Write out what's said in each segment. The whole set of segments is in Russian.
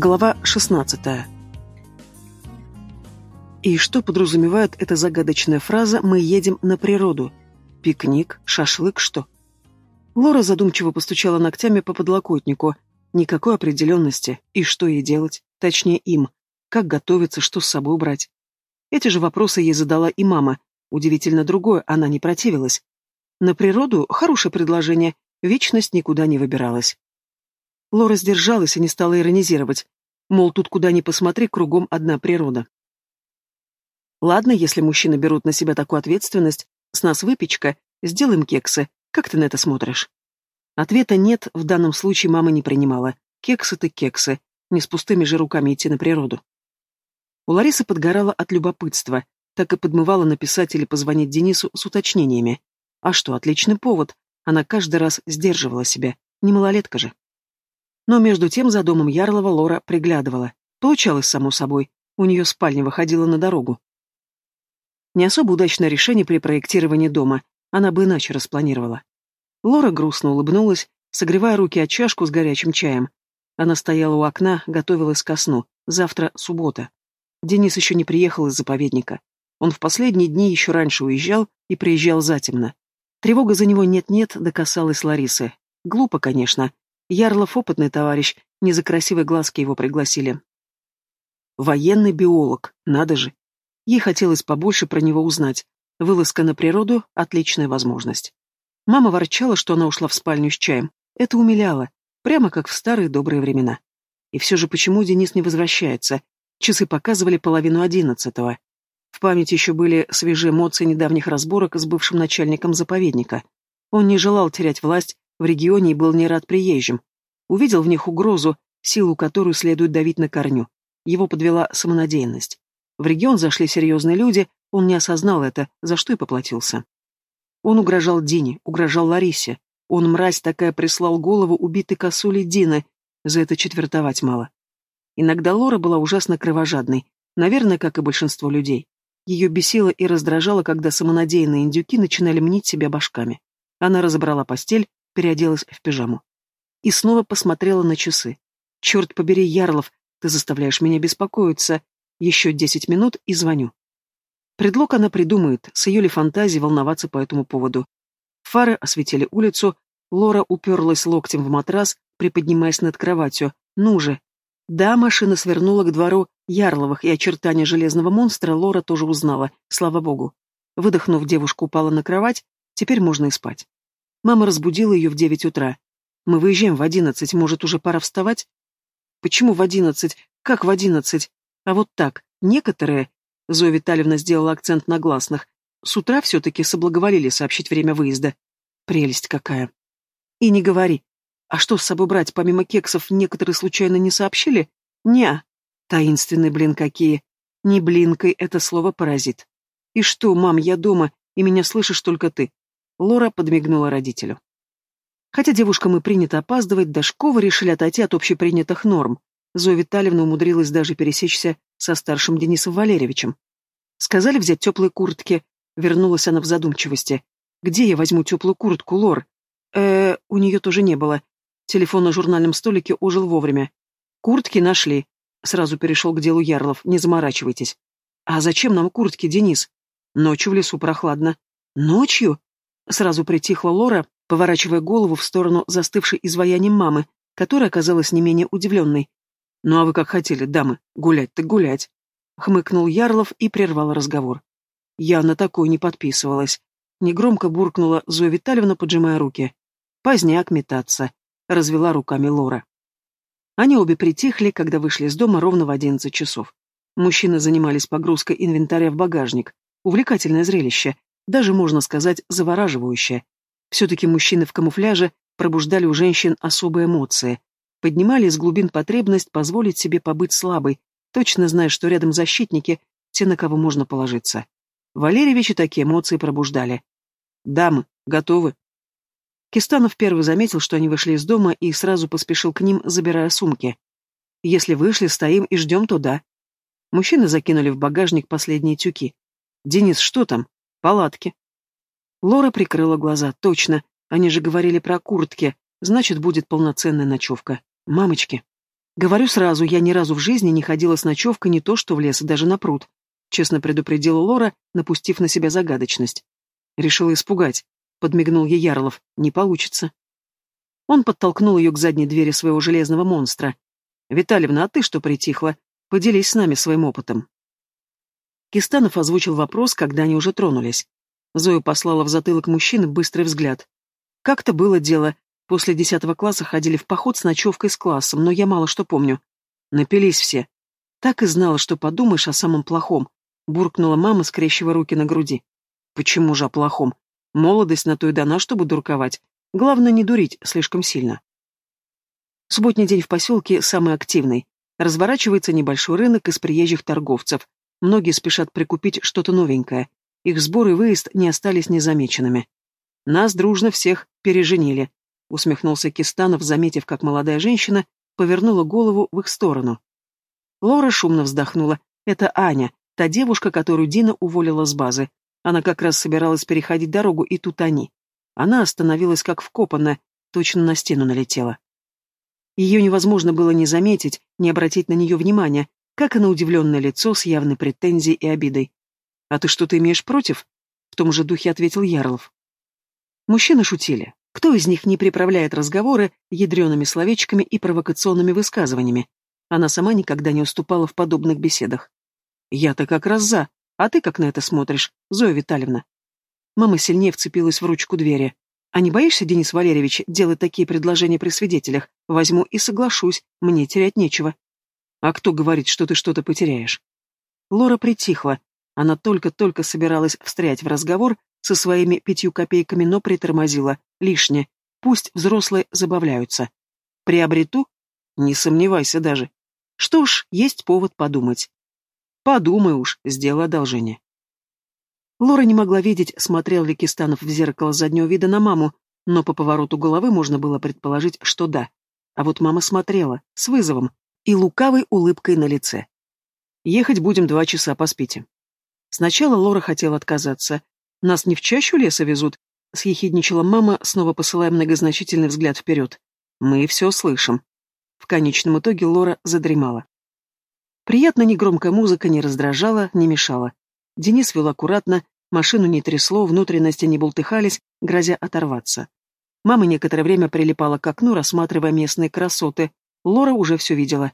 Глава 16. И что подразумевает эта загадочная фраза «мы едем на природу»? Пикник, шашлык, что? Лора задумчиво постучала ногтями по подлокотнику. Никакой определенности. И что ей делать? Точнее, им. Как готовиться, что с собой брать? Эти же вопросы ей задала и мама. Удивительно другое, она не противилась. На природу хорошее предложение, вечность никуда не выбиралась. Лора сдержалась и не стала иронизировать. Мол, тут куда ни посмотри, кругом одна природа. Ладно, если мужчины берут на себя такую ответственность, с нас выпечка, сделаем кексы. Как ты на это смотришь? Ответа нет, в данном случае мама не принимала. Кексы-то кексы, не с пустыми же руками идти на природу. У Ларисы подгорала от любопытства, так и подмывала написать или позвонить Денису с уточнениями. А что, отличный повод. Она каждый раз сдерживала себя. Не малолетка же. Но между тем за домом Ярлова Лора приглядывала. Получалось, само собой. У нее спальня выходила на дорогу. Не особо удачное решение при проектировании дома. Она бы иначе распланировала. Лора грустно улыбнулась, согревая руки о чашку с горячим чаем. Она стояла у окна, готовилась ко сну. Завтра суббота. Денис еще не приехал из заповедника. Он в последние дни еще раньше уезжал и приезжал затемно. Тревога за него нет-нет докасалась Ларисы. Глупо, конечно, Ярлов опытный товарищ, не за красивые глазки его пригласили. Военный биолог, надо же. Ей хотелось побольше про него узнать. Вылазка на природу — отличная возможность. Мама ворчала, что она ушла в спальню с чаем. Это умиляло, прямо как в старые добрые времена. И все же почему Денис не возвращается? Часы показывали половину одиннадцатого. В памяти еще были свежие эмоции недавних разборок с бывшим начальником заповедника. Он не желал терять власть в регионе и был не рад приезжим. Увидел в них угрозу, силу которую следует давить на корню. Его подвела самонадеянность. В регион зашли серьезные люди, он не осознал это, за что и поплатился. Он угрожал Дине, угрожал Ларисе. Он, мразь такая, прислал голову убитой косули Дины. За это четвертовать мало. Иногда Лора была ужасно кровожадной, наверное, как и большинство людей. Ее бесило и раздражало, когда самонадеянные индюки начинали мнить себя башками. Она разобрала постель, переоделась в пижаму. И снова посмотрела на часы. «Черт побери, Ярлов, ты заставляешь меня беспокоиться. Еще десять минут и звоню». Предлог она придумает, с ее ли фантазией волноваться по этому поводу. Фары осветили улицу, Лора уперлась локтем в матрас, приподнимаясь над кроватью. «Ну же!» Да, машина свернула к двору Ярловых, и очертания железного монстра Лора тоже узнала, слава богу. Выдохнув, девушка упала на кровать, теперь можно и спать. Мама разбудила ее в девять утра. Мы выезжаем в одиннадцать, может, уже пора вставать? Почему в одиннадцать? Как в одиннадцать? А вот так, некоторые... Зоя Витальевна сделала акцент на гласных. С утра все-таки соблаговолили сообщить время выезда. Прелесть какая. И не говори. А что с собой брать, помимо кексов, некоторые случайно не сообщили? Неа. Таинственные, блин, какие. Не блинкой это слово паразит. И что, мам, я дома, и меня слышишь только ты. Лора подмигнула родителю. Хотя девушкам и принято опаздывать, Дашкова решили отойти от общепринятых норм. Зоя Витальевна умудрилась даже пересечься со старшим Денисом Валерьевичем. Сказали взять теплые куртки. Вернулась она в задумчивости. Где я возьму теплую куртку, Лор? э у нее тоже не было. Телефон на журнальном столике ожил вовремя. Куртки нашли. Сразу перешел к делу Ярлов. Не заморачивайтесь. А зачем нам куртки, Денис? Ночью в лесу прохладно. Ночью? Сразу притихла Лора, поворачивая голову в сторону застывшей изваянием мамы, которая оказалась не менее удивленной. «Ну а вы как хотели, дамы, гулять так гулять», — хмыкнул Ярлов и прервал разговор. Я на такое не подписывалась. Негромко буркнула Зоя Витальевна, поджимая руки. «Поздняк метаться», — развела руками Лора. Они обе притихли, когда вышли из дома ровно в одиннадцать часов. Мужчины занимались погрузкой инвентаря в багажник. Увлекательное зрелище, даже, можно сказать, завораживающее. Все-таки мужчины в камуфляже пробуждали у женщин особые эмоции, поднимали из глубин потребность позволить себе побыть слабой, точно зная, что рядом защитники, те, на кого можно положиться. Валерьевичи такие эмоции пробуждали. «Дамы, готовы?» Кистанов первый заметил, что они вышли из дома, и сразу поспешил к ним, забирая сумки. «Если вышли, стоим и ждем, то да». Мужчины закинули в багажник последние тюки. «Денис, что там?» Палатки. Лора прикрыла глаза. Точно. Они же говорили про куртки. Значит, будет полноценная ночевка. Мамочки. Говорю сразу, я ни разу в жизни не ходила с ночевкой не то что в лес, даже на пруд. Честно предупредила Лора, напустив на себя загадочность. Решила испугать. Подмигнул ей Ярлов. Не получится. Он подтолкнул ее к задней двери своего железного монстра. «Витальевна, а ты что притихла? Поделись с нами своим опытом». Кистанов озвучил вопрос, когда они уже тронулись. Зоя послала в затылок мужчины быстрый взгляд. Как-то было дело, После десятого класса ходили в поход с ночевкой с классом, но я мало что помню. Напились все. Так и знала, что подумаешь о самом плохом. Буркнула мама, скрещивая руки на груди. Почему же о плохом? Молодость на то и дана, чтобы дурковать. Главное, не дурить слишком сильно. Субботний день в поселке самый активный. Разворачивается небольшой рынок из приезжих торговцев. Многие спешат прикупить что-то новенькое. Их сбор и выезд не остались незамеченными. Нас дружно всех переженили усмехнулся Кистанов, заметив, как молодая женщина повернула голову в их сторону. Лора шумно вздохнула. Это Аня, та девушка, которую Дина уволила с базы. Она как раз собиралась переходить дорогу, и тут они. Она остановилась как вкопанная, точно на стену налетела. Ее невозможно было не заметить, не обратить на нее внимания, как и на удивленное лицо с явной претензией и обидой. «А ты что-то имеешь против?» В том же духе ответил Ярлов. Мужчины шутили. Кто из них не приправляет разговоры ядреными словечками и провокационными высказываниями? Она сама никогда не уступала в подобных беседах. «Я-то как раз за. А ты как на это смотришь, Зоя Витальевна?» Мама сильнее вцепилась в ручку двери. «А не боишься, Денис Валерьевич, делать такие предложения при свидетелях? Возьму и соглашусь, мне терять нечего». «А кто говорит, что ты что-то потеряешь?» Лора притихла. Она только-только собиралась встрять в разговор, со своими пятью копейками, но притормозила. Лишнее. Пусть взрослые забавляются. Приобрету? Не сомневайся даже. Что ж, есть повод подумать. Подумай уж, сделай одолжение. Лора не могла видеть, смотрел ли Кистанов в зеркало заднего вида на маму, но по повороту головы можно было предположить, что да. А вот мама смотрела, с вызовом и лукавой улыбкой на лице. «Ехать будем два часа, поспите». Сначала Лора хотела отказаться, нас не в чащу леса везут?» — съехидничала мама, снова посылая многозначительный взгляд вперед. «Мы все слышим». В конечном итоге Лора задремала. Приятно негромкая музыка не раздражала, не мешала. Денис вел аккуратно, машину не трясло, внутренности не бултыхались, грозя оторваться. Мама некоторое время прилипала к окну, рассматривая местные красоты. Лора уже все видела.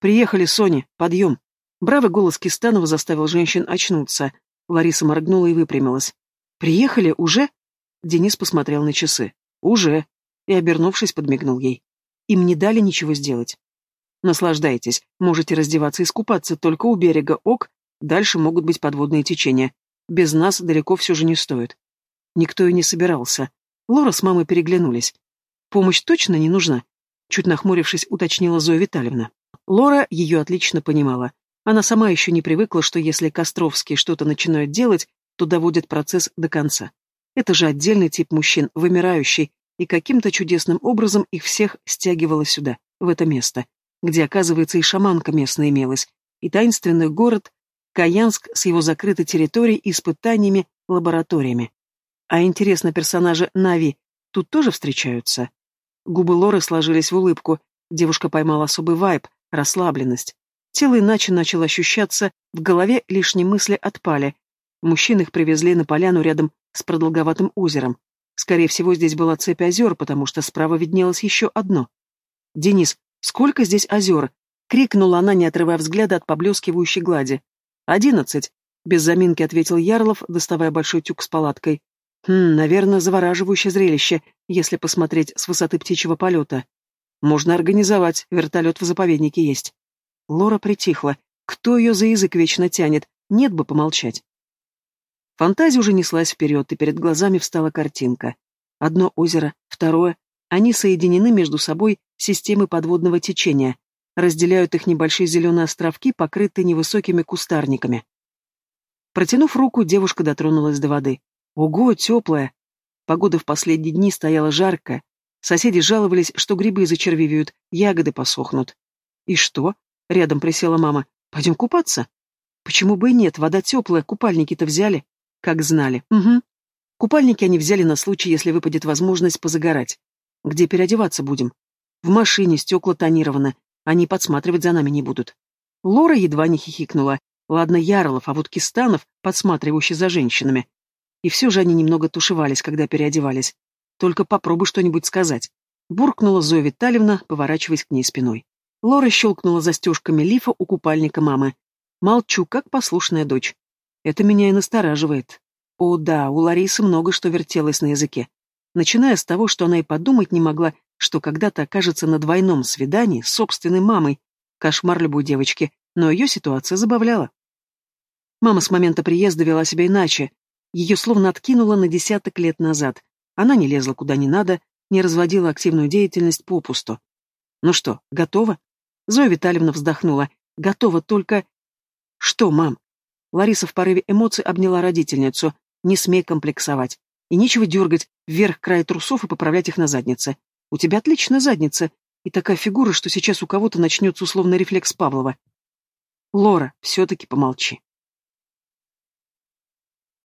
«Приехали, Соня, подъем!» Бравый голос Кистанова заставил женщин очнуться. Лариса моргнула и выпрямилась. «Приехали? Уже?» Денис посмотрел на часы. «Уже!» И, обернувшись, подмигнул ей. Им не дали ничего сделать. «Наслаждайтесь. Можете раздеваться и искупаться только у берега ок, дальше могут быть подводные течения. Без нас далеко все же не стоит». Никто и не собирался. Лора с мамой переглянулись. «Помощь точно не нужна?» Чуть нахмурившись, уточнила Зоя Витальевна. Лора ее отлично понимала. Она сама еще не привыкла, что если Костровские что-то начинают делать, то доводят процесс до конца. Это же отдельный тип мужчин, вымирающий, и каким-то чудесным образом их всех стягивало сюда, в это место, где, оказывается, и шаманка местная имелась, и таинственный город Каянск с его закрытой территорией, испытаниями, лабораториями. А интересно, персонажи Нави тут тоже встречаются? Губы Лоры сложились в улыбку, девушка поймала особый вайб, расслабленность. Тело иначе начало ощущаться, в голове лишние мысли отпали, Мужчин их привезли на поляну рядом с продолговатым озером. Скорее всего, здесь была цепь озер, потому что справа виднелось еще одно. «Денис, сколько здесь озер?» — крикнула она, не отрывая взгляда от поблескивающей глади. «Одиннадцать», — без заминки ответил Ярлов, доставая большой тюк с палаткой. «Хм, наверное, завораживающее зрелище, если посмотреть с высоты птичьего полета. Можно организовать, вертолет в заповеднике есть». Лора притихла. Кто ее за язык вечно тянет? Нет бы помолчать. Фантазия уже неслась вперед, и перед глазами встала картинка. Одно озеро, второе. Они соединены между собой системой подводного течения, разделяют их небольшие зеленые островки, покрытые невысокими кустарниками. Протянув руку, девушка дотронулась до воды. Ого, теплая! Погода в последние дни стояла жаркая. Соседи жаловались, что грибы зачервивают, ягоды посохнут. И что? Рядом присела мама. Пойдем купаться? Почему бы и нет, вода теплая, купальники-то взяли. Как знали. Угу. Купальники они взяли на случай, если выпадет возможность позагорать. Где переодеваться будем? В машине, стекла тонированы. Они подсматривать за нами не будут. Лора едва не хихикнула. Ладно, Ярлов, а вот Кистанов, подсматривающий за женщинами. И все же они немного тушевались, когда переодевались. Только попробуй что-нибудь сказать. Буркнула Зоя Витальевна, поворачиваясь к ней спиной. Лора щелкнула застежками лифа у купальника мамы. Молчу, как послушная дочь. Это меня и настораживает. О да, у Ларисы много что вертелось на языке. Начиная с того, что она и подумать не могла, что когда-то окажется на двойном свидании с собственной мамой. Кошмар любой девочки, но ее ситуация забавляла. Мама с момента приезда вела себя иначе. Ее словно откинуло на десяток лет назад. Она не лезла куда не надо, не разводила активную деятельность попусту. «Ну что, готова?» Зоя Витальевна вздохнула. «Готова только...» «Что, мам?» Лариса в порыве эмоций обняла родительницу. «Не смей комплексовать. И нечего дергать вверх край трусов и поправлять их на заднице. У тебя отличная задница. И такая фигура, что сейчас у кого-то начнется условный рефлекс Павлова. Лора, все-таки помолчи.